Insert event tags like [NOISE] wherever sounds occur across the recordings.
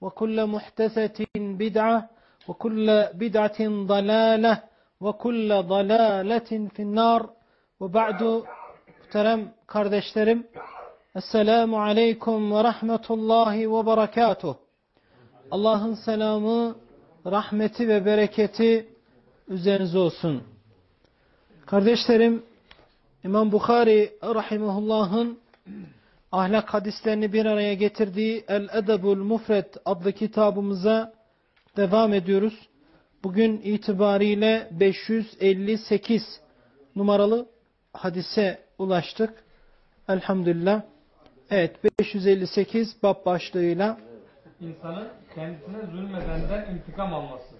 وكل محدثة بدعة وكل بدعة ضلالة وكل ضلالة في النار وبعد muhterem kardeşlerim Esselamu Aleyküm ve Rahmetullahi ve Berekatuh Allah'ın selamı, rahmeti ve bereketi üzerinize olsun. Kardeşlerim İmam Bukhari Rahimahullah'ın ahlak hadislerini bir araya getirdiği El-Edebul Mufret adlı kitabımıza devam ediyoruz. Bugün itibariyle 558 numaralı hadise ulaştık. Elhamdülillah. Evet 558 bab başlığıyla insanın kendisine zulmedenden intikam alması.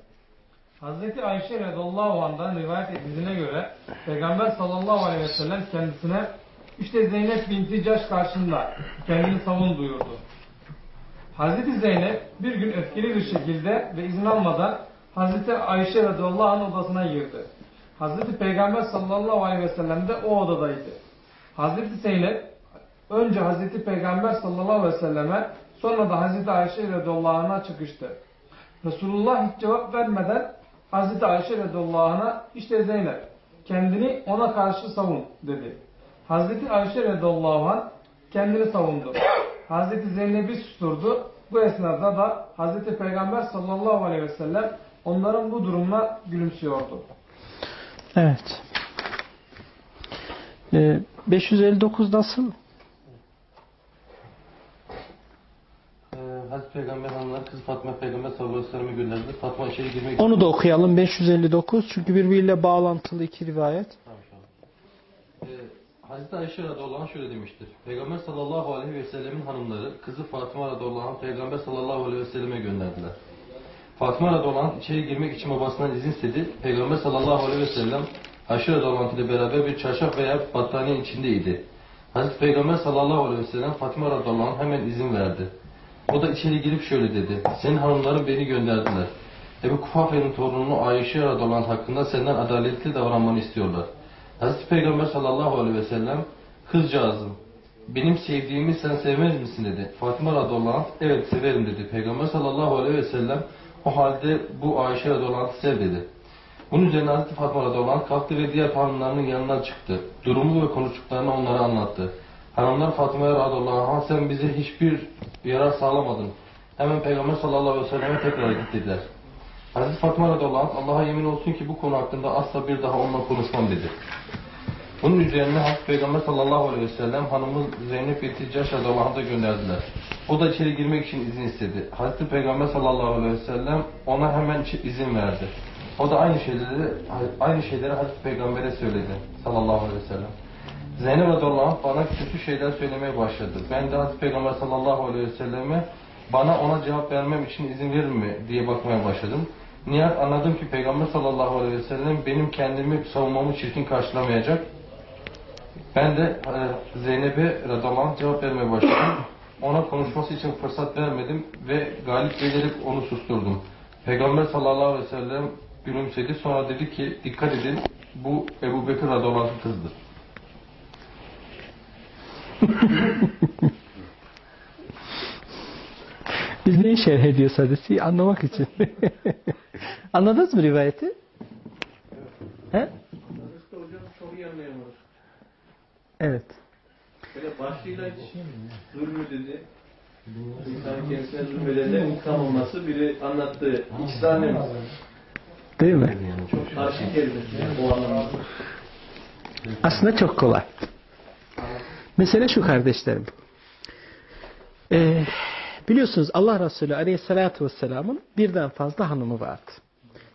Hazreti Ayşe radıyallahu anh'dan rivayet edildiğine göre Peygamber sallallahu aleyhi ve sellem kendisine işte Zeynep binti Caş karşında kendini savun buyurdu. Hazreti Zeynep bir gün öfkeli bir şekilde ve izin almadan Hazreti Ayşe radıyallahu anh odasına girdi. Hazreti Peygamber sallallahu aleyhi ve sellem de o odadaydı. Hazreti Zeynep önce Hazreti Peygamber sallallahu aleyhi ve selleme sonra da Hazreti Ayşe radıyallahu anh'a çıkıştı. Resulullah hiç cevap vermeden Hazreti Ayşe radıyallahu anh'a işte Zeynep kendini ona karşı savun dedi. Hazreti Ayşe radıyallahu anh kendini savundu. [COUGHS] Hazreti Zeynep'i susturdu. Bu esnada da Hazreti Peygamber sallallahu aleyhi ve sellem onların bu durumuna gülümsüyordu. Evet. Ee, 559 nasıl? Ee, Hazreti Peygamber hanımlar kız Fatma Peygamber sallallahu aleyhi ve sellem'e gönderdi. Fatma içeri girmek. Onu da okuyalım 559 çünkü birbiriyle bağlantılı iki rivayet. Tamam. Ee, Hazreti Ayşe radıyallahu anh şöyle demiştir. Peygamber sallallahu aleyhi ve sellemin hanımları kızı Fatıma radıyallahu anh Peygamber sallallahu aleyhi ve selleme gönderdiler. Fatıma radıyallahu anh içeri girmek için babasından izin istedi. Peygamber sallallahu aleyhi ve sellem Ayşe radıyallahu anh ile beraber bir çarşaf veya battaniye içindeydi. Hazreti Peygamber sallallahu aleyhi ve sellem Fatıma radıyallahu anh hemen izin verdi. O da içeri girip şöyle dedi. Senin hanımların beni gönderdiler. Ebu Kufafe'nin torununu Ayşe radıyallahu anh hakkında senden adaletli davranmanı istiyorlar. Hazreti Peygamber sallallahu aleyhi ve sellem kızcağızım benim sevdiğimi sen sevmez misin dedi. Fatıma radıyallahu anh evet severim dedi. Peygamber sallallahu aleyhi ve sellem o halde bu Ayşe radıyallahu anh sev dedi. Bunun üzerine Hazreti Fatma radıyallahu anh kalktı ve diğer hanımlarının yanına çıktı. Durumu ve konuştuklarını onlara anlattı. Hanımlar Fatma'ya radıyallahu anh sen bize hiçbir yarar sağlamadın. Hemen Peygamber sallallahu aleyhi ve selleme tekrar git dediler. Hazreti Fatma radıyallahu Allah'a yemin olsun ki bu konu hakkında asla bir daha onunla konuşmam dedi. Bunun üzerine Hazreti Peygamber sallallahu aleyhi ve sellem hanımı Zeynep binti Caş radıyallahu anh'a gönderdiler. O da içeri girmek için izin istedi. Hazreti Peygamber sallallahu aleyhi ve sellem ona hemen izin verdi. O da aynı şeyleri aynı şeyleri Hazreti Peygamber'e söyledi sallallahu aleyhi ve sellem. Zeynep radıyallahu bana kötü şeyler söylemeye başladı. Ben de Hazreti Peygamber sallallahu aleyhi ve selleme bana ona cevap vermem için izin verir mi diye bakmaya başladım. Nihayet anladım ki Peygamber sallallahu aleyhi ve sellem benim kendimi savunmamı çirkin karşılamayacak. Ben de e, Zeynep'e radıyallahu cevap vermeye başladım. Ona konuşması için fırsat vermedim ve galip gelerek onu susturdum. Peygamber sallallahu aleyhi ve sellem gülümsedi. Sonra dedi ki dikkat edin bu Ebu Bekir radıyallahu anh'ın kızıdır. [LAUGHS] Biz neyi şerh ediyoruz hadisi? Anlamak için. [LAUGHS] Anladınız mı rivayeti? He? İşte hocam çok iyi anlayamadık. Evet. Böyle başlığıyla zulmü dedi. İnsan kendisine zulmedende intikam olması biri anlattı. İkisi de annemiz. Değil mi? Çok karşı kelimesi o anlamda. Aslında çok kolay. Mesele şu kardeşlerim. Ee, biliyorsunuz Allah Resulü Aleyhisselatü Vesselam'ın birden fazla hanımı vardı.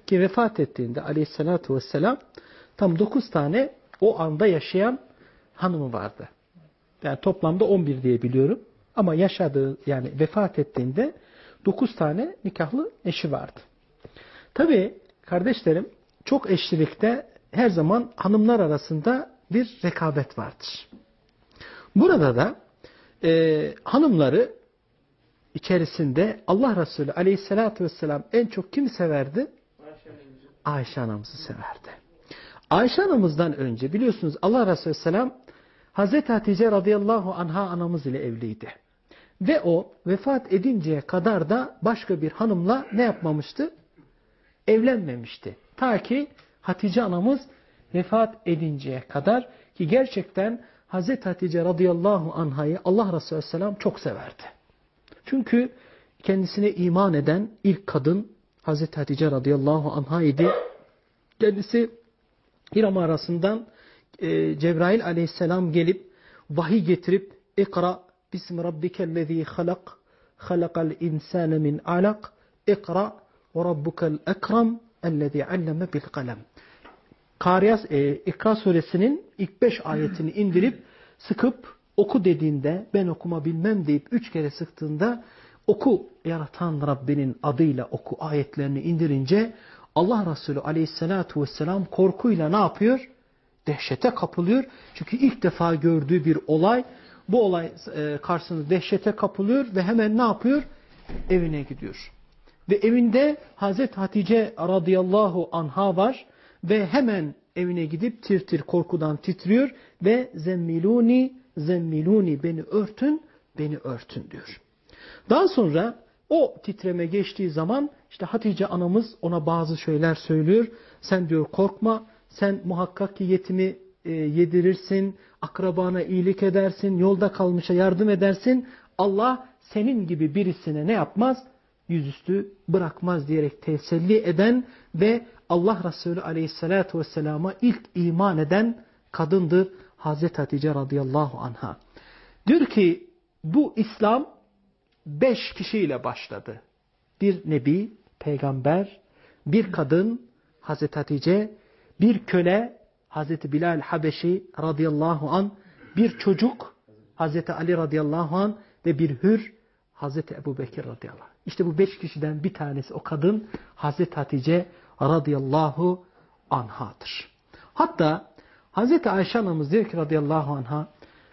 Ki vefat ettiğinde Aleyhisselatü Vesselam tam 9 tane o anda yaşayan hanımı vardı. Yani toplamda 11 diye biliyorum. Ama yaşadığı yani vefat ettiğinde 9 tane nikahlı eşi vardı. Tabii kardeşlerim çok eşlilikte her zaman hanımlar arasında bir rekabet vardır. Burada da e, hanımları içerisinde Allah Resulü aleyhissalatü vesselam en çok kimi severdi? Ayşe anamızı severdi. Ayşe anamızdan önce biliyorsunuz Allah Resulü selam Hazreti Hatice radıyallahu anha anamız ile evliydi. Ve o vefat edinceye kadar da başka bir hanımla ne yapmamıştı? Evlenmemişti. Ta ki Hatice anamız vefat edinceye kadar ki gerçekten Hazreti Hatice radıyallahu anhayı Allah Resulü selam çok severdi. Çünkü kendisine iman eden ilk kadın Hazreti Hatice radıyallahu anha idi. Kendisi İram arasından e, Cebrail aleyhisselam gelip vahiy getirip ikra bismi rabbikellezî halak halakal insâne min alak ikra ve rabbukel ekrem ellezî alleme bil kalem Kariyas, e, İkra suresinin ilk beş ayetini indirip sıkıp oku dediğinde ben okuma bilmem deyip üç kere sıktığında oku yaratan Rabbinin adıyla oku ayetlerini indirince Allah Resulü aleyhissalatu vesselam korkuyla ne yapıyor? Dehşete kapılıyor. Çünkü ilk defa gördüğü bir olay. Bu olay e, karşısında dehşete kapılıyor ve hemen ne yapıyor? Evine gidiyor. Ve evinde Hazreti Hatice radıyallahu anha var ve hemen evine gidip tir tir korkudan titriyor ve zemmiluni zemmiluni beni örtün beni örtün diyor. Daha sonra o titreme geçtiği zaman işte Hatice anamız ona bazı şeyler söylüyor. Sen diyor korkma sen muhakkak ki yetimi e, yedirirsin, akrabana iyilik edersin, yolda kalmışa yardım edersin. Allah senin gibi birisine ne yapmaz? Yüzüstü bırakmaz diyerek teselli eden ve Allah Resulü aleyhissalatu vesselama ilk iman eden kadındır Hazreti Hatice radıyallahu anha. Diyor ki bu İslam beş kişiyle başladı. Bir nebi, peygamber, bir kadın Hazreti Hatice, bir köle Hazreti Bilal Habeşi radıyallahu an, bir çocuk Hazreti Ali radıyallahu an ve bir hür Hazreti Ebu Bekir radıyallahu anh. İşte bu beş kişiden bir tanesi o kadın Hazreti Hatice radıyallahu anhadır. Hatta Hazreti Ayşe anamız diyor ki radıyallahu anha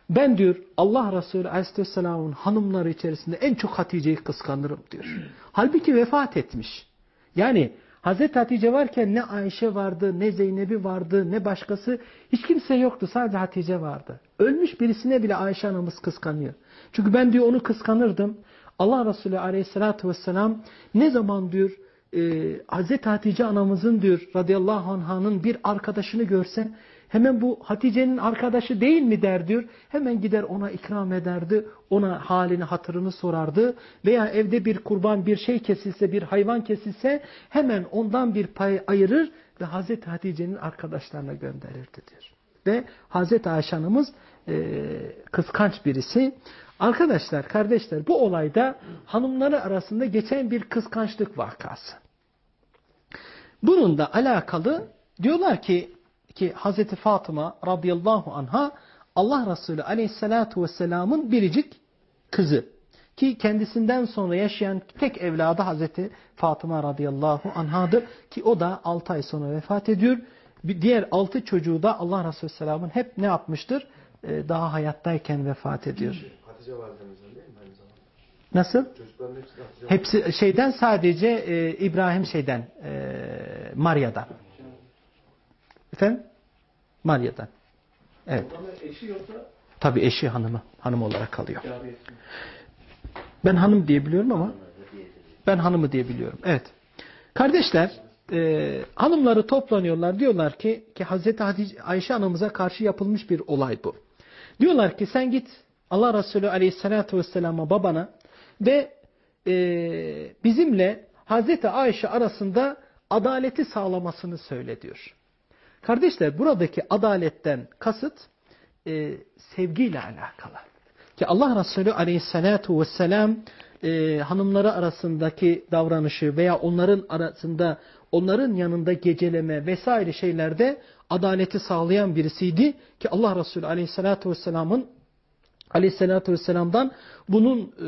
ben diyor Allah Resulü aleyhisselamın hanımları içerisinde en çok Hatice'yi kıskanırım diyor. Halbuki vefat etmiş. Yani Hazreti Hatice varken ne Ayşe vardı, ne Zeynep'i vardı, ne başkası. Hiç kimse yoktu. Sadece Hatice vardı. Ölmüş birisine bile Ayşe anamız kıskanıyor. Çünkü ben diyor onu kıskanırdım. Allah Resulü aleyhissalatü vesselam ne zaman diyor e, Hazreti Hatice anamızın diyor radıyallahu anh'ın bir arkadaşını görse hemen bu Hatice'nin arkadaşı değil mi der diyor. Hemen gider ona ikram ederdi. Ona halini hatırını sorardı. Veya evde bir kurban bir şey kesilse bir hayvan kesilse hemen ondan bir pay ayırır ve Hazreti Hatice'nin arkadaşlarına gönderirdi diyor. Ve Hazreti Ayşe Hanımız e, kıskanç birisi. Arkadaşlar, kardeşler bu olayda hanımları arasında geçen bir kıskançlık vakası. Bununla alakalı diyorlar ki ki Hazreti Fatıma radıyallahu anha Allah Resulü aleyhissalatu vesselamın biricik kızı. Ki kendisinden sonra yaşayan tek evladı Hazreti Fatıma radıyallahu anhadır. Ki o da 6 ay sonra vefat ediyor. Bir diğer 6 çocuğu da Allah Resulü Selam'ın hep ne yapmıştır? Ee, daha hayattayken vefat ediyor. Hatice validemizden değil mi? Nasıl? Hepsi şeyden sadece e, İbrahim şeyden e, Marya'dan. Efendim? Marya'dan. Evet. Eşi yoksa Tabii eşi hanımı. Hanım olarak kalıyor. Ben hanım diye biliyorum ama ben hanımı diye biliyorum. Evet. Kardeşler e, hanımları toplanıyorlar. Diyorlar ki ki Hazreti Hatice, Ayşe anamıza karşı yapılmış bir olay bu. Diyorlar ki sen git Allah Resulü Aleyhisselatü Vesselam'a babana ve e, bizimle Hazreti Ayşe arasında adaleti sağlamasını söyle diyor. Kardeşler buradaki adaletten kasıt e, sevgiyle alakalı. Ki Allah Resulü aleyhissalatu vesselam e, hanımları arasındaki davranışı veya onların arasında onların yanında geceleme vesaire şeylerde adaleti sağlayan birisiydi. Ki Allah Resulü aleyhissalatu vesselamın aleyhissalatü vesselam'dan bunun e,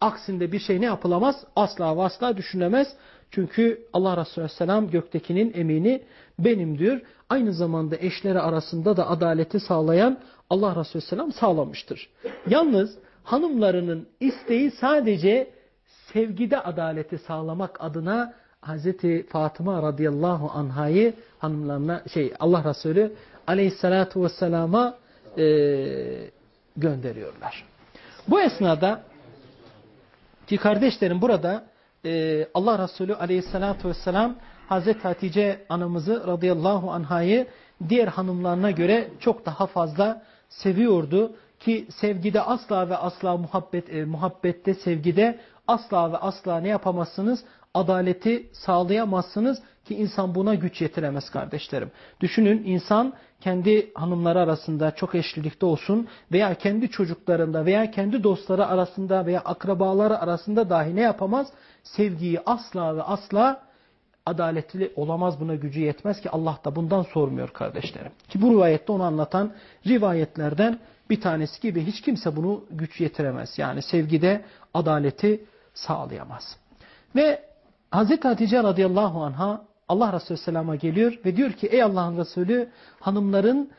aksinde bir şey ne yapılamaz? Asla ve asla düşünülemez. Çünkü Allah Resulü aleyhisselam göktekinin emini benim diyor. Aynı zamanda eşleri arasında da adaleti sağlayan Allah Resulü aleyhisselam sağlamıştır. Yalnız hanımlarının isteği sadece sevgide adaleti sağlamak adına Hazreti Fatıma radıyallahu anhayı hanımlarına şey Allah Resulü aleyhissalatu vesselama e, gönderiyorlar. Bu esnada ki kardeşlerim burada e, Allah Resulü aleyhissalatu vesselam Hazreti Hatice anamızı radıyallahu anhayı diğer hanımlarına göre çok daha fazla seviyordu. Ki sevgide asla ve asla muhabbet, e, muhabbette sevgide asla ve asla ne yapamazsınız? Adaleti sağlayamazsınız ki insan buna güç yetiremez kardeşlerim. Düşünün insan kendi hanımları arasında çok eşlilikte olsun veya kendi çocuklarında veya kendi dostları arasında veya akrabaları arasında dahi ne yapamaz? Sevgiyi asla ve asla adaletli olamaz buna gücü yetmez ki Allah da bundan sormuyor kardeşlerim. Ki bu rivayette onu anlatan rivayetlerden bir tanesi gibi hiç kimse bunu güç yetiremez. Yani sevgide adaleti sağlayamaz. Ve Hazreti Hatice radıyallahu anha Allah Resulü Selam'a geliyor ve diyor ki ey Allah'ın Resulü hanımların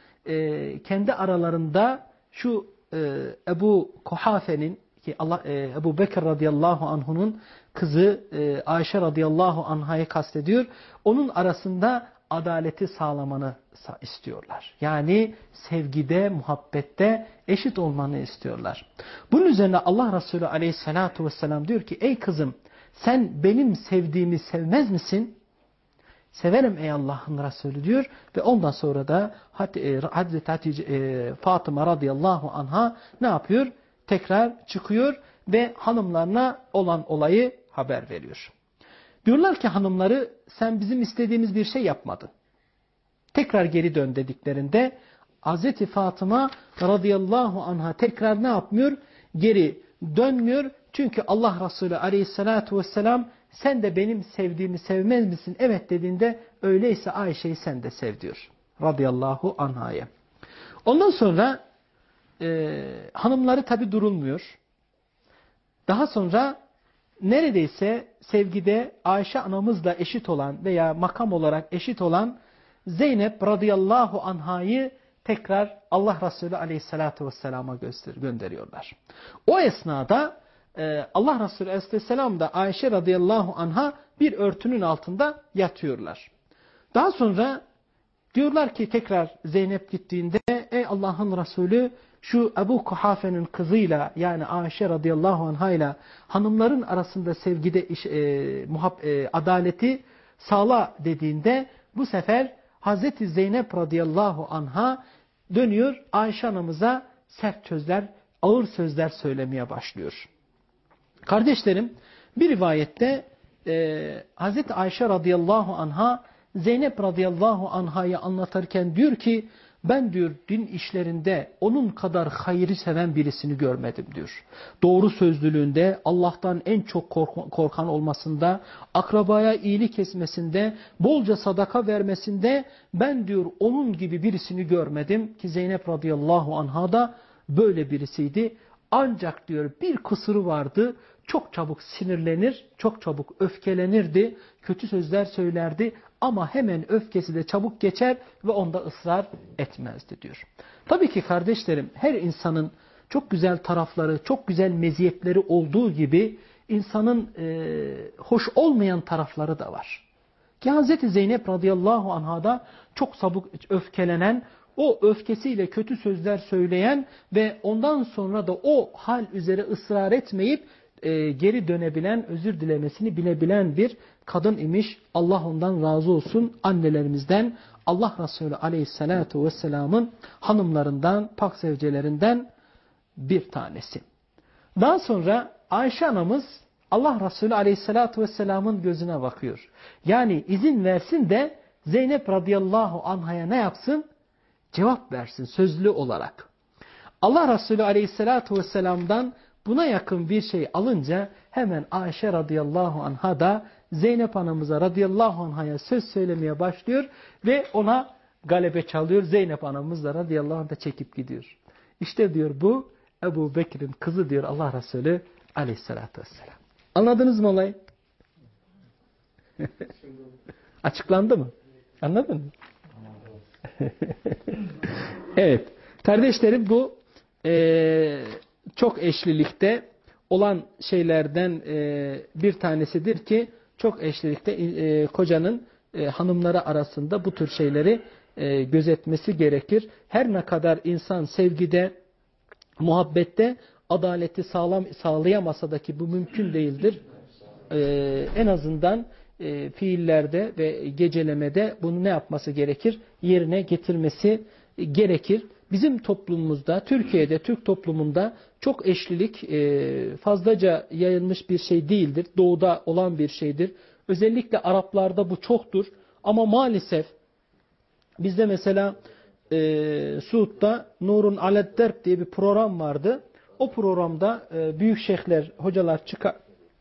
kendi aralarında şu e, Ebu Kuhafe'nin ki Allah e, Ebu Bekir radıyallahu anh'unun kızı e, Ayşe radıyallahu anh'a'yı kastediyor. Onun arasında adaleti sağlamanı istiyorlar. Yani sevgide, muhabbette eşit olmanı istiyorlar. Bunun üzerine Allah Resulü aleyhissalatu vesselam diyor ki ey kızım sen benim sevdiğimi sevmez misin? Severim ey Allah'ın Resulü diyor ve ondan sonra da e, Hazreti e, Fatıma radıyallahu anha ne yapıyor? Tekrar çıkıyor ve hanımlarına olan olayı haber veriyor. Diyorlar ki hanımları sen bizim istediğimiz bir şey yapmadın. Tekrar geri dön dediklerinde Hazreti Fatıma radıyallahu anha tekrar ne yapmıyor? Geri dönmüyor. Çünkü Allah Resulü aleyhissalatu vesselam sen de benim sevdiğimi sevmez misin? Evet dediğinde öyleyse Ayşe'yi sen de sev diyor. Radıyallahu anhaya. Ondan sonra e, hanımları tabi durulmuyor. Daha sonra neredeyse sevgide Ayşe anamızla eşit olan veya makam olarak eşit olan Zeynep radıyallahu anhayı tekrar Allah Resulü aleyhissalatu vesselama gönderiyorlar. O esnada e, Allah Resulü aleyhisselam da Ayşe radıyallahu anha bir örtünün altında yatıyorlar. Daha sonra diyorlar ki tekrar Zeynep gittiğinde ey Allah'ın Resulü şu Ebu Kuhafe'nin kızıyla yani Ayşe radıyallahu anha ile hanımların arasında sevgide iş, e, muhab, e, adaleti sağla dediğinde bu sefer Hazreti Zeynep radıyallahu anha dönüyor Ayşe anamıza sert sözler, ağır sözler söylemeye başlıyor. Kardeşlerim bir rivayette e, Hazreti Ayşe radıyallahu anha Zeynep radıyallahu anhayı anlatırken diyor ki ben diyor din işlerinde onun kadar hayırı seven birisini görmedim diyor. Doğru sözlülüğünde, Allah'tan en çok korkan olmasında, akrabaya iyilik etmesinde, bolca sadaka vermesinde ben diyor onun gibi birisini görmedim ki Zeynep radıyallahu anha da böyle birisiydi. Ancak diyor bir kusuru vardı. Çok çabuk sinirlenir, çok çabuk öfkelenirdi, kötü sözler söylerdi ama hemen öfkesi de çabuk geçer ve onda ısrar etmezdi diyor. Tabii ki kardeşlerim her insanın çok güzel tarafları, çok güzel meziyetleri olduğu gibi insanın e, hoş olmayan tarafları da var. Ki Hz. Zeynep radıyallahu anha da çok sabuk öfkelenen, o öfkesiyle kötü sözler söyleyen ve ondan sonra da o hal üzere ısrar etmeyip e, geri dönebilen, özür dilemesini bilebilen bir kadın imiş. Allah ondan razı olsun annelerimizden, Allah Resulü aleyhissalatu vesselamın hanımlarından, pak sevcelerinden bir tanesi. Daha sonra Ayşe anamız Allah Resulü aleyhissalatu vesselamın gözüne bakıyor. Yani izin versin de Zeynep radıyallahu anhaya ne yapsın? Cevap versin sözlü olarak. Allah Resulü aleyhissalatu vesselamdan buna yakın bir şey alınca hemen Ayşe radıyallahu anha da Zeynep anamıza radıyallahu anhaya söz söylemeye başlıyor ve ona galebe çalıyor. Zeynep anamız da radıyallahu anh çekip gidiyor. İşte diyor bu Ebu Bekir'in kızı diyor Allah Resulü aleyhissalatü vesselam. Anladınız mı olayı? [LAUGHS] Açıklandı mı? Anladın mı? [LAUGHS] evet. Kardeşlerim bu e, çok eşlilikte olan şeylerden e, bir tanesidir ki çok eşlilikte e, kocanın e, hanımları arasında bu tür şeyleri e, gözetmesi gerekir. Her ne kadar insan sevgide, muhabbette adaleti sağlam sağlayamasa da ki bu mümkün değildir. E, en azından fiillerde ve gecelemede bunu ne yapması gerekir? Yerine getirmesi gerekir. Bizim toplumumuzda, Türkiye'de, Türk toplumunda çok eşlilik e, fazlaca yayılmış bir şey değildir. Doğuda olan bir şeydir. Özellikle Araplarda bu çoktur. Ama maalesef bizde mesela e, Suud'da Nurun Aledderb diye bir program vardı. O programda e, büyük şeyhler, hocalar çıkar,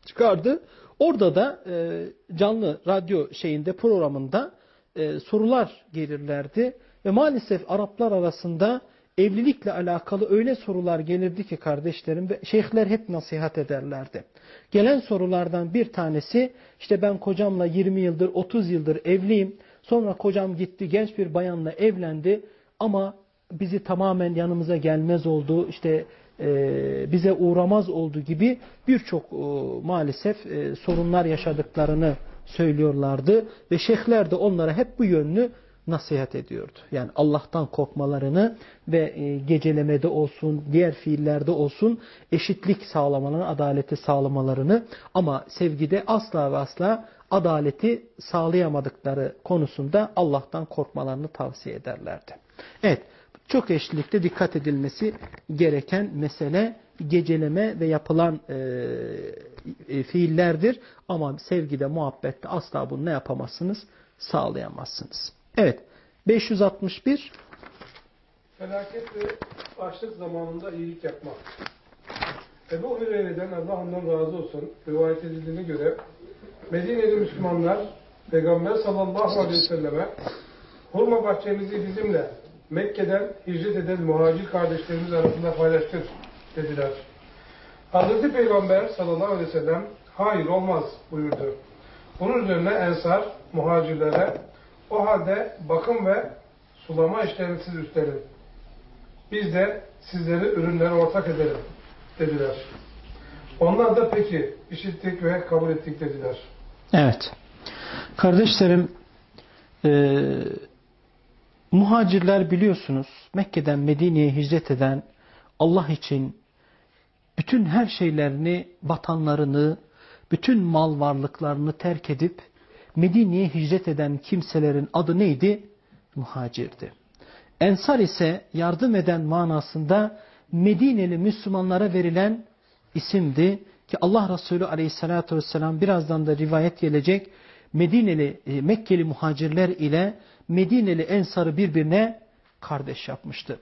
çıkardı. Orada da e, canlı radyo şeyinde programında e, sorular gelirlerdi. Ve maalesef Araplar arasında evlilikle alakalı öyle sorular gelirdi ki kardeşlerim ve şeyhler hep nasihat ederlerdi. Gelen sorulardan bir tanesi işte ben kocamla 20 yıldır 30 yıldır evliyim. Sonra kocam gitti genç bir bayanla evlendi ama bizi tamamen yanımıza gelmez oldu. İşte e, bize uğramaz oldu gibi birçok e, maalesef e, sorunlar yaşadıklarını söylüyorlardı. Ve şeyhler de onlara hep bu yönlü nasihat ediyordu. Yani Allah'tan korkmalarını ve e, gecelemede olsun, diğer fiillerde olsun eşitlik sağlamalarını, adaleti sağlamalarını ama sevgide asla ve asla adaleti sağlayamadıkları konusunda Allah'tan korkmalarını tavsiye ederlerdi. Evet, çok eşlilikte dikkat edilmesi gereken mesele geceleme ve yapılan e, e, fiillerdir. Ama sevgide, muhabbette asla bunu ne yapamazsınız? Sağlayamazsınız. Evet. 561 Felaket ve açlık zamanında iyilik yapmak. Ebu Hüreyre'den Allah ondan razı olsun rivayet edildiğine göre Medine'li Müslümanlar Peygamber sallallahu aleyhi ve selleme hurma bahçemizi bizimle Mekke'den hicret eden muhacir kardeşlerimiz arasında paylaştır dediler. Hazreti Peygamber sallallahu aleyhi ve sellem hayır olmaz buyurdu. Bunun üzerine Ensar muhacirlere o halde bakım ve sulama işlerini siz üstlenin. Biz de sizleri ürünlere ortak edelim dediler. Onlar da peki işittik ve kabul ettik dediler. Evet. Kardeşlerim e, muhacirler biliyorsunuz Mekke'den Medine'ye hicret eden Allah için bütün her şeylerini, vatanlarını, bütün mal varlıklarını terk edip Medine'ye hicret eden kimselerin adı neydi? Muhacirdi. Ensar ise yardım eden manasında Medineli Müslümanlara verilen isimdi ki Allah Resulü aleyhissalatü vesselam birazdan da rivayet gelecek Medineli, e, Mekkeli muhacirler ile Medineli Ensar'ı birbirine kardeş yapmıştı.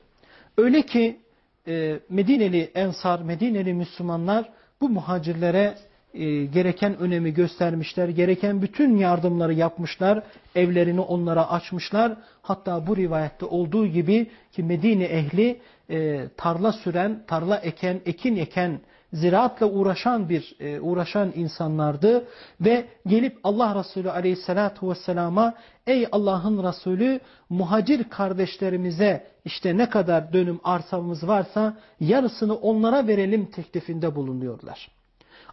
Öyle ki e, Medineli Ensar, Medineli Müslümanlar bu muhacirlere e, gereken önemi göstermişler, gereken bütün yardımları yapmışlar, evlerini onlara açmışlar. Hatta bu rivayette olduğu gibi ki Medine ehli e, tarla süren, tarla eken, ekin eken ziraatla uğraşan bir e, uğraşan insanlardı ve gelip Allah Resulü Aleyhisselatü Vesselam'a ey Allah'ın Resulü muhacir kardeşlerimize işte ne kadar dönüm arsamız varsa yarısını onlara verelim teklifinde bulunuyorlar.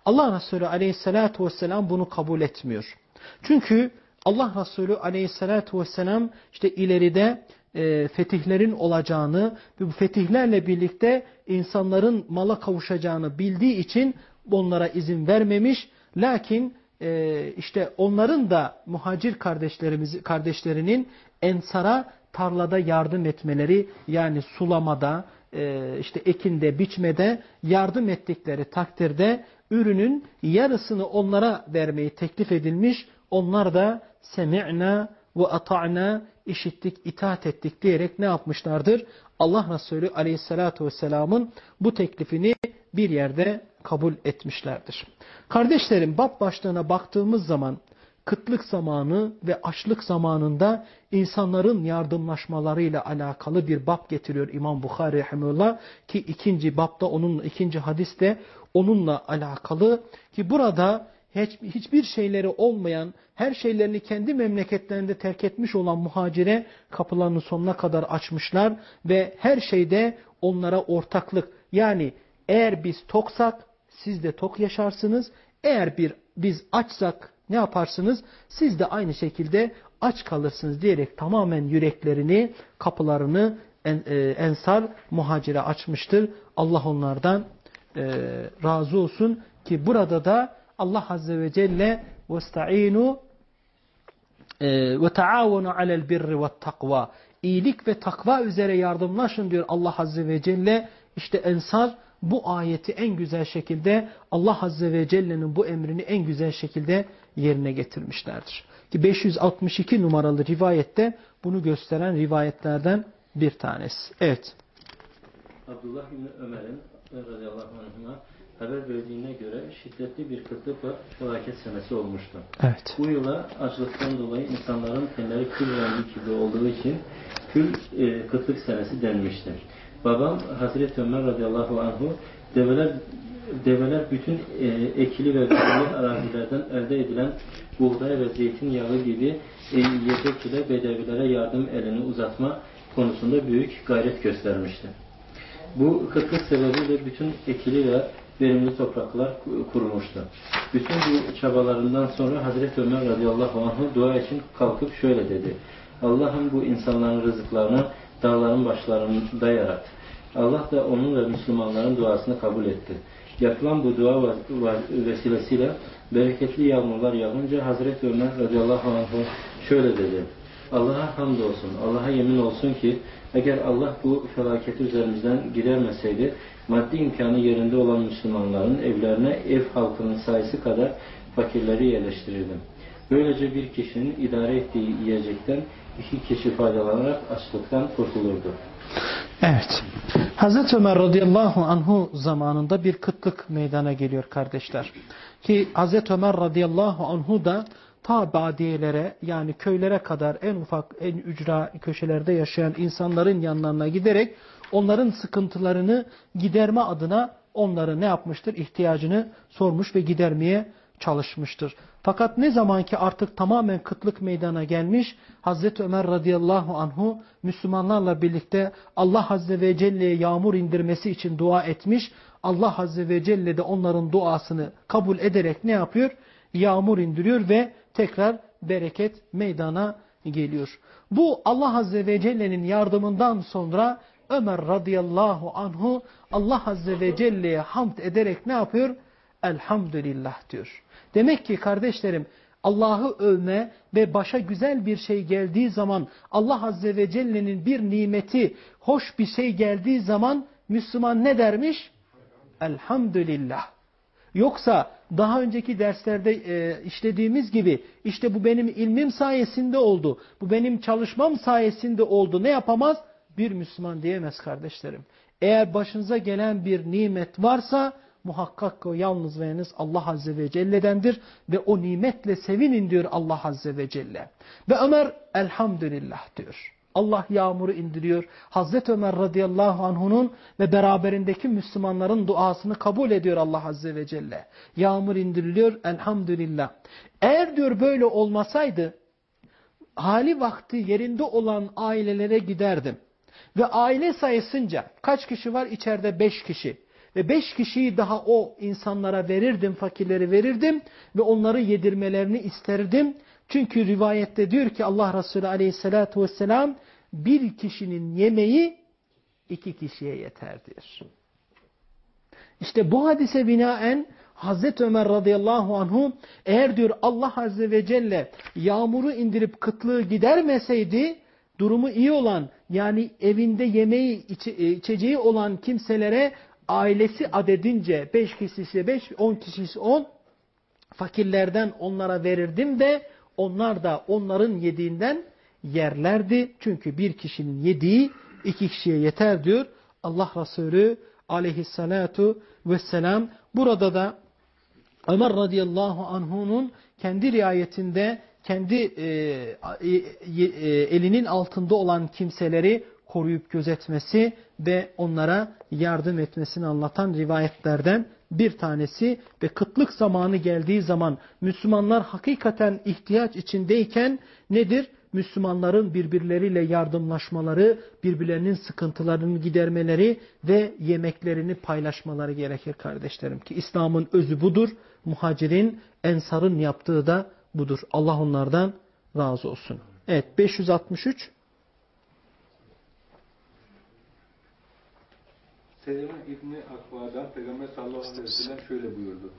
Allah Resulü Aleyhisselatü Vesselam bunu kabul etmiyor. Çünkü Allah Resulü Aleyhisselatü Vesselam işte ileride e, fetihlerin olacağını ve bu fetihlerle birlikte insanların mala kavuşacağını bildiği için onlara izin vermemiş. Lakin e, işte onların da muhacir kardeşlerimiz kardeşlerinin ensara tarlada yardım etmeleri yani sulamada e, işte ekinde biçmede yardım ettikleri takdirde ürünün yarısını onlara vermeyi teklif edilmiş. Onlar da semi'na ve ata'na işittik, itaat ettik diyerek ne yapmışlardır? Allah Resulü aleyhissalatu vesselamın bu teklifini bir yerde kabul etmişlerdir. Kardeşlerim bab başlığına baktığımız zaman kıtlık zamanı ve açlık zamanında insanların yardımlaşmalarıyla alakalı bir bab getiriyor İmam Bukhari Rahimullah ki ikinci babda onun ikinci hadiste onunla alakalı ki burada hiç, hiçbir şeyleri olmayan, her şeylerini kendi memleketlerinde terk etmiş olan muhacire kapılarını sonuna kadar açmışlar ve her şeyde onlara ortaklık. Yani eğer biz toksak siz de tok yaşarsınız. Eğer bir biz açsak ne yaparsınız? Siz de aynı şekilde aç kalırsınız diyerek tamamen yüreklerini, kapılarını en, e, ensar muhacire açmıştır. Allah onlardan e, razı olsun ki burada da Allah Azze ve Celle وَاسْتَعِينُوا وَتَعَاوَنُوا عَلَى الْبِرِّ وَالتَّقْوَى İyilik ve takva üzere yardımlaşın diyor Allah Azze ve Celle. İşte Ensar bu ayeti en güzel şekilde Allah Azze ve Celle'nin bu emrini en güzel şekilde yerine getirmişlerdir. Ki 562 numaralı rivayette bunu gösteren rivayetlerden bir tanesi. Evet. Abdullah bin Ömer'in radıyallahu anh'a haber verdiğine göre şiddetli bir kıtlık ve felaket senesi olmuştu. Evet. Bu yıla açlıktan dolayı insanların tenleri kül rengi gibi olduğu için kül e, kıtlık senesi denmiştir. Babam Hazreti Ömer radıyallahu anhu develer develer bütün e, ekili ve verimli arazilerden elde edilen buğday ve zeytinyağı gibi e, yiyecek ile bedevilere yardım elini uzatma konusunda büyük gayret göstermişti. Bu kıtlık sebebiyle bütün ekili ve verimli topraklar kurulmuştu. Bütün bu çabalarından sonra Hazreti Ömer radıyallahu anh dua için kalkıp şöyle dedi. Allah'ım bu insanların rızıklarını dağların başlarında yarat. Allah da onun ve Müslümanların duasını kabul etti. Yapılan bu dua vesilesiyle bereketli yağmurlar yağınca Hazreti Ömer radıyallahu anh şöyle dedi. Allah'a hamdolsun, Allah'a yemin olsun ki eğer Allah bu felaketi üzerimizden gidermeseydi maddi imkanı yerinde olan Müslümanların evlerine ev halkının sayısı kadar fakirleri yerleştirirdim. Böylece bir kişinin idare ettiği yiyecekten iki kişi faydalanarak açlıktan kurtulurdu. Evet. Hazreti Ömer radıyallahu anhu zamanında bir kıtlık meydana geliyor kardeşler. Ki Hazreti Ömer radıyallahu anhu da ta badiyelere yani köylere kadar en ufak en ücra köşelerde yaşayan insanların yanlarına giderek onların sıkıntılarını giderme adına onları ne yapmıştır? İhtiyacını sormuş ve gidermeye çalışmıştır. Fakat ne zaman ki artık tamamen kıtlık meydana gelmiş, Hazreti Ömer radıyallahu anhu Müslümanlarla birlikte Allah Azze ve Celle'ye yağmur indirmesi için dua etmiş. Allah Azze ve Celle de onların duasını kabul ederek ne yapıyor? Yağmur indiriyor ve tekrar bereket meydana geliyor. Bu Allah Azze ve Celle'nin yardımından sonra Ömer radıyallahu anhu Allah Azze ve Celle'ye hamd ederek ne yapıyor? Elhamdülillah diyor. Demek ki kardeşlerim Allah'ı övme ve başa güzel bir şey geldiği zaman Allah Azze ve Celle'nin bir nimeti, hoş bir şey geldiği zaman Müslüman ne dermiş? Elhamdülillah. Yoksa daha önceki derslerde e, işlediğimiz gibi işte bu benim ilmim sayesinde oldu, bu benim çalışmam sayesinde oldu ne yapamaz? Bir Müslüman diyemez kardeşlerim. Eğer başınıza gelen bir nimet varsa muhakkak ki o yalnız ve yalnız Allah Azze ve Celle'dendir ve o nimetle sevinin diyor Allah Azze ve Celle. Ve Ömer elhamdülillah diyor. Allah yağmuru indiriyor. Hazreti Ömer radıyallahu anh'unun ve beraberindeki Müslümanların duasını kabul ediyor Allah azze ve celle. Yağmur indiriliyor elhamdülillah. Eğer diyor böyle olmasaydı hali vakti yerinde olan ailelere giderdim. Ve aile sayısınca kaç kişi var? İçeride beş kişi. Ve beş kişiyi daha o insanlara verirdim, fakirleri verirdim ve onları yedirmelerini isterdim. Çünkü rivayette diyor ki Allah Resulü aleyhissalatu vesselam bir kişinin yemeği iki kişiye yeterdir. İşte bu hadise binaen Hazreti Ömer radıyallahu anhu eğer diyor Allah azze ve celle yağmuru indirip kıtlığı gidermeseydi durumu iyi olan yani evinde yemeği içeceği olan kimselere ailesi adedince 5 kişisi 5 10 kişisi 10 fakirlerden onlara verirdim de onlar da onların yediğinden yerlerdi. Çünkü bir kişinin yediği iki kişiye yeter diyor Allah Resulü aleyhissalatu vesselam. Burada da Ömer radıyallahu anhunun kendi riayetinde kendi e, e, e, elinin altında olan kimseleri koruyup gözetmesi ve onlara yardım etmesini anlatan rivayetlerden bir tanesi ve kıtlık zamanı geldiği zaman Müslümanlar hakikaten ihtiyaç içindeyken nedir? Müslümanların birbirleriyle yardımlaşmaları, birbirlerinin sıkıntılarını gidermeleri ve yemeklerini paylaşmaları gerekir kardeşlerim. Ki İslam'ın özü budur. Muhacirin, ensarın yaptığı da budur. Allah onlardan razı olsun. Evet 563 Seleme İbni Akva'dan Peygamber sallallahu aleyhi ve sellem şöyle buyurdu.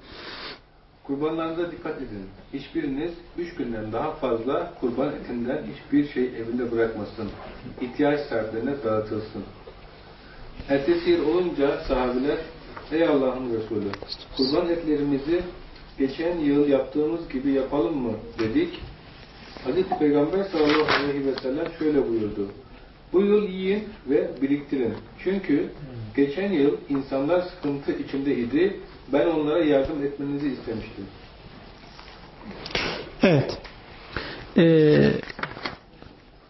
Kurbanlarınıza dikkat edin. Hiçbiriniz üç günden daha fazla kurban etinden hiçbir şey evinde bırakmasın. İhtiyaç sahiplerine dağıtılsın. Ertesi yıl olunca sahabiler Ey Allah'ın Resulü kurban etlerimizi geçen yıl yaptığımız gibi yapalım mı dedik. Hz. Peygamber sallallahu aleyhi ve sellem şöyle buyurdu. Bu yıl yiyin ve biriktirin. Çünkü geçen yıl insanlar sıkıntı içindeydi. Ben onlara yardım etmenizi istemiştim. Evet. Ee,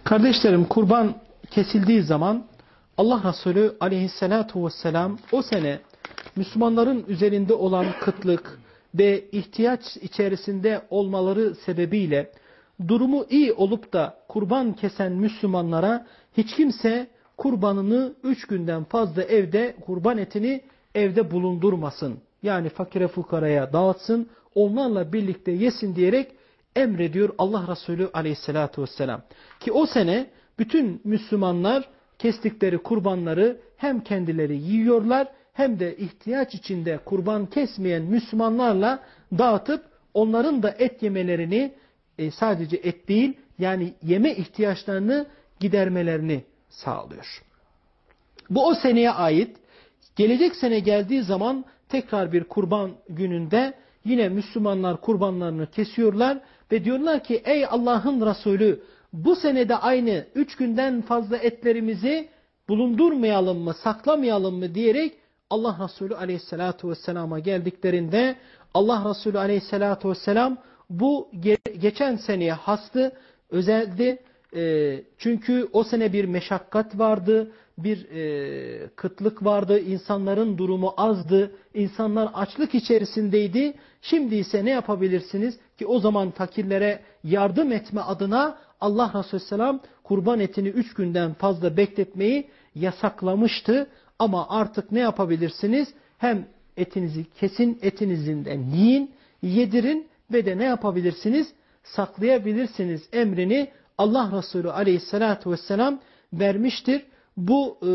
kardeşlerim kurban kesildiği zaman Allah Resulü aleyhissalatu vesselam o sene Müslümanların üzerinde olan kıtlık ve ihtiyaç içerisinde olmaları sebebiyle durumu iyi olup da kurban kesen Müslümanlara hiç kimse kurbanını üç günden fazla evde kurban etini evde bulundurmasın. Yani fakire fukaraya dağıtsın, onlarla birlikte yesin diyerek emrediyor Allah Resulü aleyhissalatu vesselam. Ki o sene bütün Müslümanlar kestikleri kurbanları hem kendileri yiyorlar hem de ihtiyaç içinde kurban kesmeyen Müslümanlarla dağıtıp onların da et yemelerini e, sadece et değil yani yeme ihtiyaçlarını gidermelerini sağlıyor. Bu o seneye ait. Gelecek sene geldiği zaman tekrar bir kurban gününde yine Müslümanlar kurbanlarını kesiyorlar ve diyorlar ki ey Allah'ın Resulü bu senede aynı üç günden fazla etlerimizi bulundurmayalım mı, saklamayalım mı diyerek Allah Resulü aleyhissalatu vesselama geldiklerinde Allah Resulü aleyhissalatu vesselam bu geçen seneye hastı, özeldi. E, çünkü o sene bir meşakkat vardı, bir e, kıtlık vardı, insanların durumu azdı, insanlar açlık içerisindeydi. Şimdi ise ne yapabilirsiniz? Ki o zaman fakirlere yardım etme adına Allah Resulü Selam kurban etini üç günden fazla bekletmeyi yasaklamıştı. Ama artık ne yapabilirsiniz? Hem etinizi kesin, etinizinden yiyin, yedirin ve de ne yapabilirsiniz? Saklayabilirsiniz emrini Allah Resulü aleyhissalatu vesselam vermiştir. Bu e,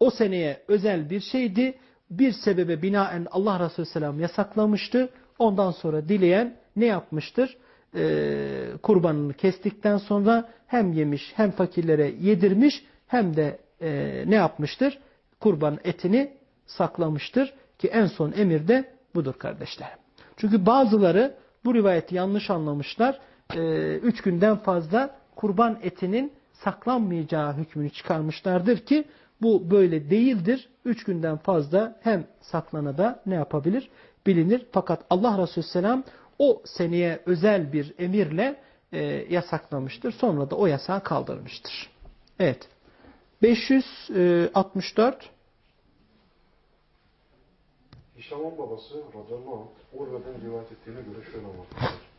o seneye özel bir şeydi. Bir sebebe binaen Allah Resulü selam yasaklamıştı. Ondan sonra dileyen ne yapmıştır? E, kurbanını kestikten sonra hem yemiş hem fakirlere yedirmiş hem de e, ne yapmıştır? Kurban etini saklamıştır. Ki en son emir de budur kardeşlerim. Çünkü bazıları bu rivayeti yanlış anlamışlar. E, üç günden fazla kurban etinin saklanmayacağı hükmünü çıkarmışlardır ki bu böyle değildir. Üç günden fazla hem saklana da ne yapabilir? Bilinir. Fakat Allah Resulü Selam o seneye özel bir emirle e, yasaklamıştır. Sonra da o yasağı kaldırmıştır. Evet. 564 Hişam'ın babası radıyallahu anh Urve'den rivayet ettiğine göre şöyle anlatmıştır.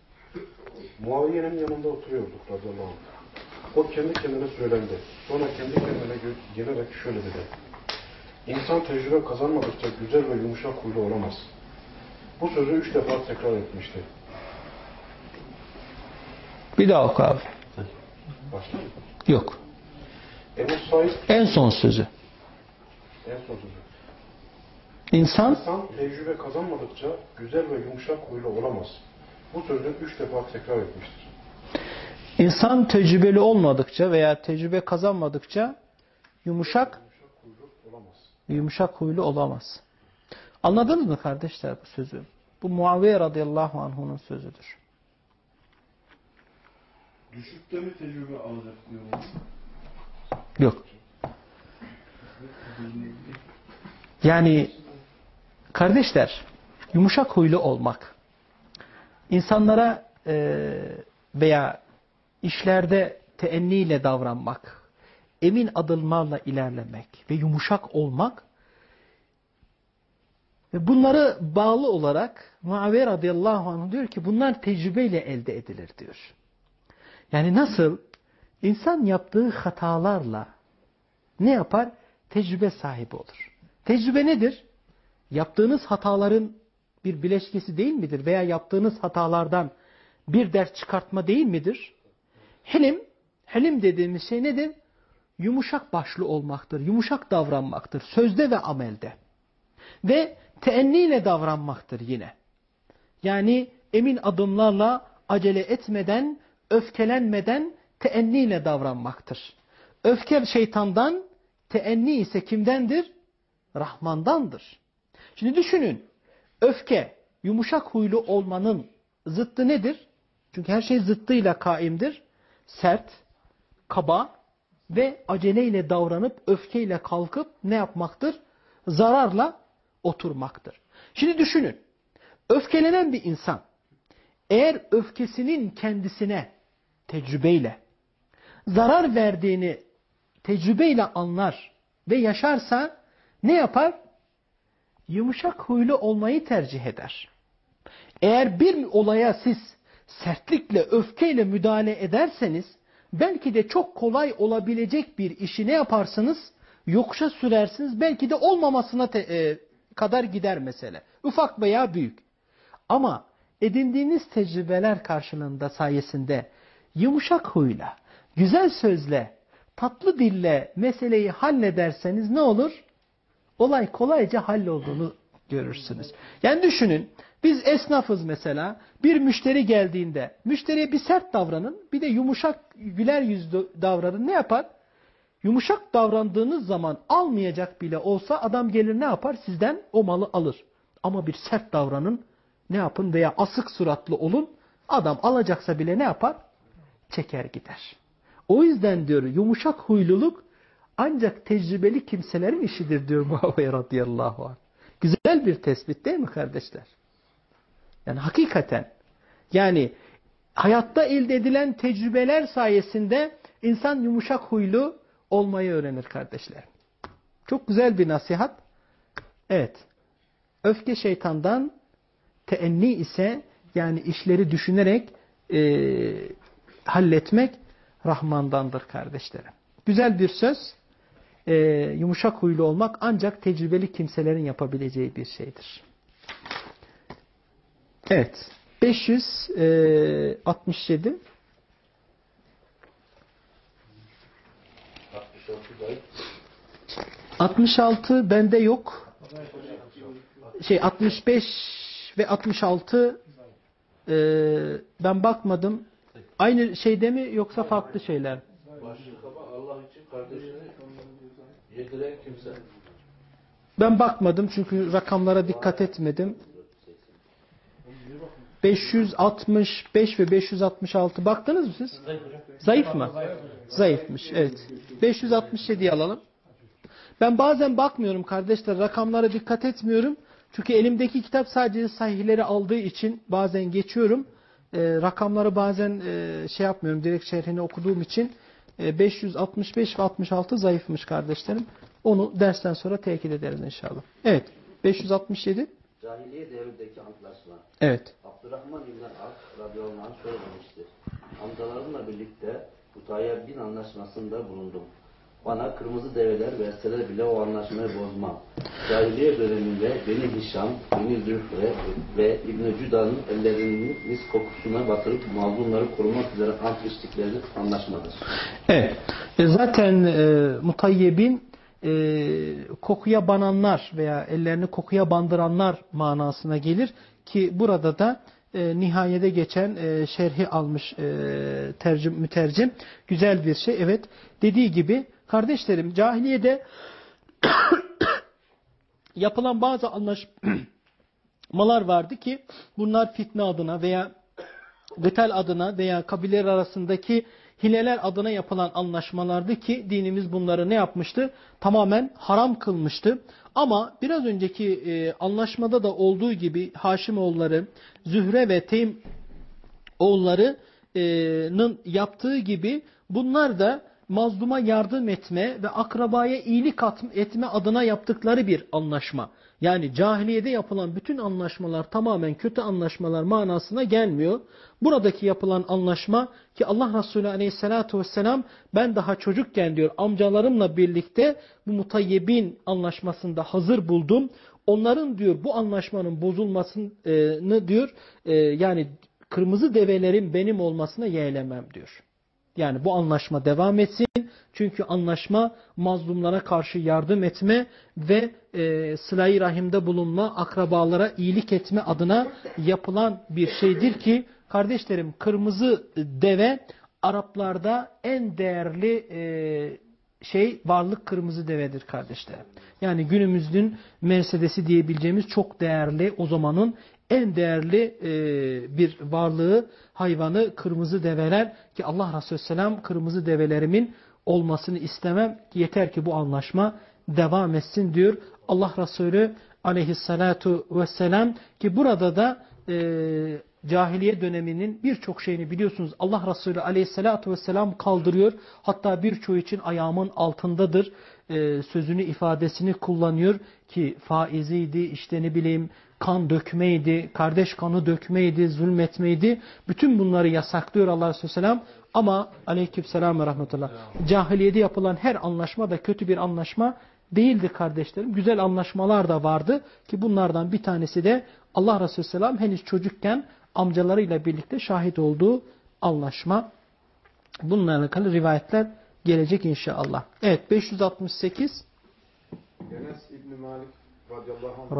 Muaviye'nin yanında oturuyorduk radıyallahu anh. O kendi kendine söylendi. Sonra kendi kendine gelerek şöyle dedi. İnsan tecrübe kazanmadıkça güzel ve yumuşak huylu olamaz. Bu sözü üç defa tekrar etmişti. bir daha oku abi. Başta. Yok. Ebu Said En son sözü. en son sözü. İnsan İnsan tecrübe kazanmadıkça güzel ve yumuşak huylu olamaz. Bu sözü üç defa tekrar etmiştir. insan tecrübeli olmadıkça veya tecrübe kazanmadıkça yumuşak yumuşak huylu olamaz. Anladınız mı kardeşler bu sözü? Bu Muaviye radıyallahu anh'unun sözüdür. Düşükte mi tecrübe alacak diyorum. Yok. Yani kardeşler yumuşak huylu olmak insanlara e, veya işlerde teenniyle davranmak emin adımlarla ilerlemek ve yumuşak olmak ve bunları bağlı olarak Muaviye radıyallahu anh diyor ki bunlar tecrübeyle elde edilir diyor. Yani nasıl insan yaptığı hatalarla ne yapar? Tecrübe sahibi olur. Tecrübe nedir? Yaptığınız hataların bir bileşkesi değil midir? Veya yaptığınız hatalardan bir ders çıkartma değil midir? Helim, helim dediğimiz şey nedir? Yumuşak başlı olmaktır, yumuşak davranmaktır, sözde ve amelde. Ve teenniyle davranmaktır yine. Yani emin adımlarla acele etmeden, öfkelenmeden teenniyle davranmaktır. Öfke şeytandan, teenni ise kimdendir? Rahmandandır. Şimdi düşünün, öfke, yumuşak huylu olmanın zıttı nedir? Çünkü her şey zıttıyla kaimdir. Sert, kaba ve aceleyle davranıp öfkeyle kalkıp ne yapmaktır? Zararla oturmaktır. Şimdi düşünün, öfkelenen bir insan eğer öfkesinin kendisine tecrübeyle zarar verdiğini tecrübeyle anlar ve yaşarsa ne yapar? Yumuşak huylu olmayı tercih eder. Eğer bir olaya siz sertlikle, öfkeyle müdahale ederseniz belki de çok kolay olabilecek bir işi ne yaparsınız? Yokuşa sürersiniz. Belki de olmamasına te, e, kadar gider mesele. Ufak veya büyük. Ama edindiğiniz tecrübeler karşılığında sayesinde yumuşak huyla, güzel sözle, tatlı dille meseleyi hallederseniz ne olur? Olay kolayca hallolduğunu görürsünüz. Yani düşünün, biz esnafız mesela, bir müşteri geldiğinde, müşteriye bir sert davranın, bir de yumuşak, güler yüzlü davranın, ne yapar? Yumuşak davrandığınız zaman almayacak bile olsa adam gelir ne yapar? Sizden o malı alır. Ama bir sert davranın, ne yapın veya asık suratlı olun, adam alacaksa bile ne yapar? Çeker gider. O yüzden diyor yumuşak huyluluk ancak tecrübeli kimselerin işidir diyor [LAUGHS] Muaviye radıyallahu anh. Güzel bir tespit değil mi kardeşler? Yani hakikaten yani hayatta elde edilen tecrübeler sayesinde insan yumuşak huylu olmayı öğrenir kardeşler. Çok güzel bir nasihat. Evet. Öfke şeytandan, teenni ise yani işleri düşünerek e, halletmek Rahmandandır kardeşlerim. Güzel bir söz. E, yumuşak huylu olmak ancak tecrübeli kimselerin yapabileceği bir şeydir. Evet. 567 66 bende yok. Şey 65 ve 66 e, ben bakmadım. Aynı şeyde mi yoksa farklı şeyler? Başlık Allah için kardeşini yediren kimse. Ben bakmadım çünkü rakamlara dikkat etmedim. 565 ve 566 baktınız mı siz? Zayıf mı? Zayıfmış evet. 567'yi alalım. Ben bazen bakmıyorum kardeşler rakamlara dikkat etmiyorum. Çünkü elimdeki kitap sadece sahihleri aldığı için bazen geçiyorum. E, rakamları bazen e, şey yapmıyorum direkt şerhini okuduğum için 565 ve 66 zayıfmış kardeşlerim. Onu dersten sonra tekit ederiz inşallah. Evet. 567. Cahiliye devrindeki antlaşma. Evet. Abdurrahman İbn Avf radıyallahu anh şöyle demiştir. Amcalarımla birlikte Utayya bin anlaşmasında bulundum. Bana kırmızı develer verseler bile o anlaşmayı bozmam. Cahiliye döneminde Beni Hişam, Beni Zülfre ve İbn Cüda'nın ellerinin mis kokusuna batırıp mazlumları korumak üzere ant içtikleri anlaşmadır. Evet. E, zaten e, mutayyibin e, kokuya bananlar veya ellerini kokuya bandıranlar manasına gelir ki burada da e, nihayede geçen e, şerhi almış e, tercüm, mütercim. Güzel bir şey. Evet. Dediği gibi kardeşlerim cahiliyede [COUGHS] yapılan bazı anlaşmalar vardı ki bunlar fitne adına veya gıtal adına veya kabileler arasındaki hileler adına yapılan anlaşmalardı ki dinimiz bunları ne yapmıştı? Tamamen haram kılmıştı. Ama biraz önceki e, anlaşmada da olduğu gibi Haşimoğulları, Zühre ve Teym oğullarının yaptığı gibi bunlar da mazluma yardım etme ve akrabaya iyilik etme adına yaptıkları bir anlaşma. Yani cahiliyede yapılan bütün anlaşmalar tamamen kötü anlaşmalar manasına gelmiyor. Buradaki yapılan anlaşma ki Allah Resulü aleyhissalatu vesselam ben daha çocukken diyor amcalarımla birlikte bu mutayyibin anlaşmasında hazır buldum. Onların diyor bu anlaşmanın bozulmasını diyor e, yani kırmızı develerin benim olmasına yeğlemem diyor. Yani bu anlaşma devam etsin. Çünkü anlaşma mazlumlara karşı yardım etme ve e, sıla rahimde bulunma, akrabalara iyilik etme adına yapılan bir şeydir ki kardeşlerim kırmızı deve Araplarda en değerli e, şey varlık kırmızı devedir kardeşlerim. Yani günümüzün Mercedes'i diyebileceğimiz çok değerli o zamanın en değerli e, bir varlığı, hayvanı kırmızı develer ki Allah Resulü Selam kırmızı develerimin olmasını istemem. Yeter ki bu anlaşma devam etsin diyor. Allah Resulü aleyhissalatu vesselam ki burada da e, cahiliye döneminin birçok şeyini biliyorsunuz Allah Resulü aleyhissalatu vesselam kaldırıyor. Hatta birçoğu için ayağımın altındadır e, sözünü ifadesini kullanıyor ki faiziydi işte ne bileyim kan dökmeydi, kardeş kanı dökmeydi, zulmetmeydi. Bütün bunları yasaklıyor Allah Resulü Selam. Ama aleykümselam ve rahmetullah. Cahiliyede yapılan her anlaşma da kötü bir anlaşma değildi kardeşlerim. Güzel anlaşmalar da vardı ki bunlardan bir tanesi de Allah Resulü Selam henüz çocukken amcalarıyla birlikte şahit olduğu anlaşma. Bununla alakalı rivayetler gelecek inşallah. Evet 568 Enes İbni Malik radıyallahu anh.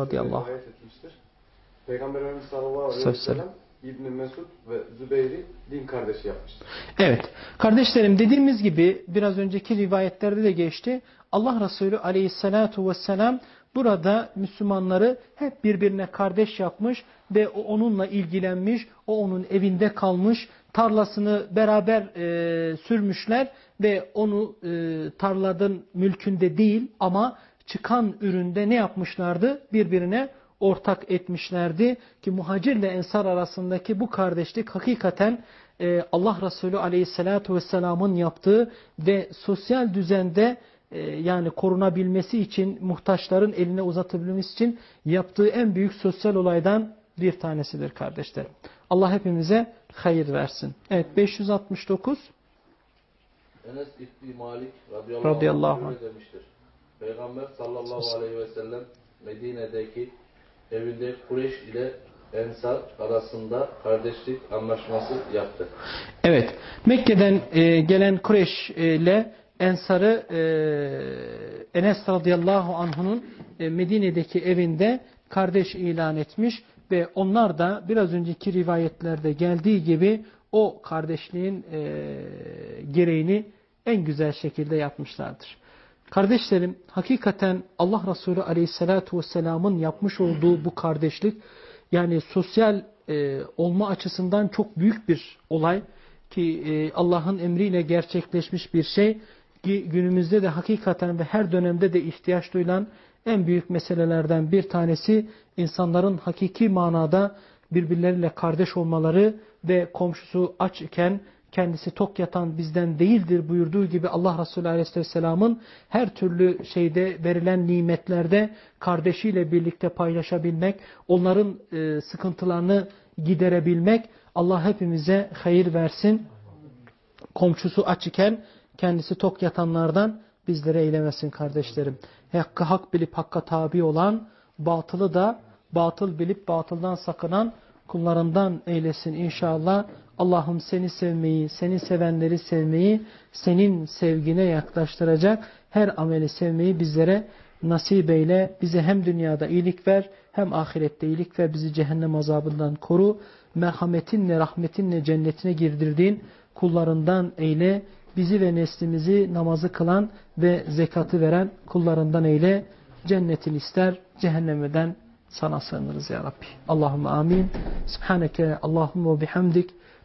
Peygamber Efendimiz sallallahu aleyhi ve sellem İbni Mesud ve Zübeyir'i din kardeşi yapmıştır. Evet. Kardeşlerim dediğimiz gibi biraz önceki rivayetlerde de geçti. Allah Resulü aleyhissalatu vesselam burada Müslümanları hep birbirine kardeş yapmış ve o onunla ilgilenmiş, o onun evinde kalmış, tarlasını beraber e, sürmüşler ve onu e, tarladan mülkünde değil ama çıkan üründe ne yapmışlardı? Birbirine ortak etmişlerdi ki muhacirle ensar arasındaki bu kardeşlik hakikaten e, Allah Resulü aleyhissalatu vesselamın yaptığı ve sosyal düzende e, yani korunabilmesi için muhtaçların eline uzatabilmesi için yaptığı en büyük sosyal olaydan bir tanesidir kardeşlerim. Allah hepimize hayır versin. Evet 569 Enes İbni Malik radıyallahu, Radıyallahu anh demiştir. Peygamber sallallahu aleyhi ve sellem Medine'deki evinde Kureyş ile Ensar arasında kardeşlik anlaşması yaptı. Evet. Mekke'den e, gelen Kureyş ile Ensar'ı e, Enes radıyallahu anh'unun e, Medine'deki evinde kardeş ilan etmiş ve onlar da biraz önceki rivayetlerde geldiği gibi o kardeşliğin e, gereğini en güzel şekilde yapmışlardır. Kardeşlerim hakikaten Allah Resulü aleyhissalatu vesselamın yapmış olduğu bu kardeşlik yani sosyal e, olma açısından çok büyük bir olay ki e, Allah'ın emriyle gerçekleşmiş bir şey ki günümüzde de hakikaten ve her dönemde de ihtiyaç duyulan en büyük meselelerden bir tanesi insanların hakiki manada birbirleriyle kardeş olmaları ve komşusu aç iken kendisi tok yatan bizden değildir buyurduğu gibi Allah Resulü Aleyhisselam'ın her türlü şeyde verilen nimetlerde kardeşiyle birlikte paylaşabilmek, onların e, sıkıntılarını giderebilmek Allah hepimize hayır versin. Komşusu aç iken kendisi tok yatanlardan bizlere eylemesin kardeşlerim. Hakkı hak bilip hakka tabi olan, batılı da batıl bilip batıldan sakınan kullarından eylesin inşallah. Allah'ım seni sevmeyi, seni sevenleri sevmeyi, senin sevgine yaklaştıracak her ameli sevmeyi bizlere nasip eyle. Bize hem dünyada iyilik ver, hem ahirette iyilik ver. Bizi cehennem azabından koru. Merhametinle, rahmetinle cennetine girdirdiğin kullarından eyle. Bizi ve neslimizi namazı kılan ve zekatı veren kullarından eyle. Cennetin ister, cehennemeden sana sığınırız ya Rabbi. Allahümme amin. Subhaneke Allahümme bihamdik.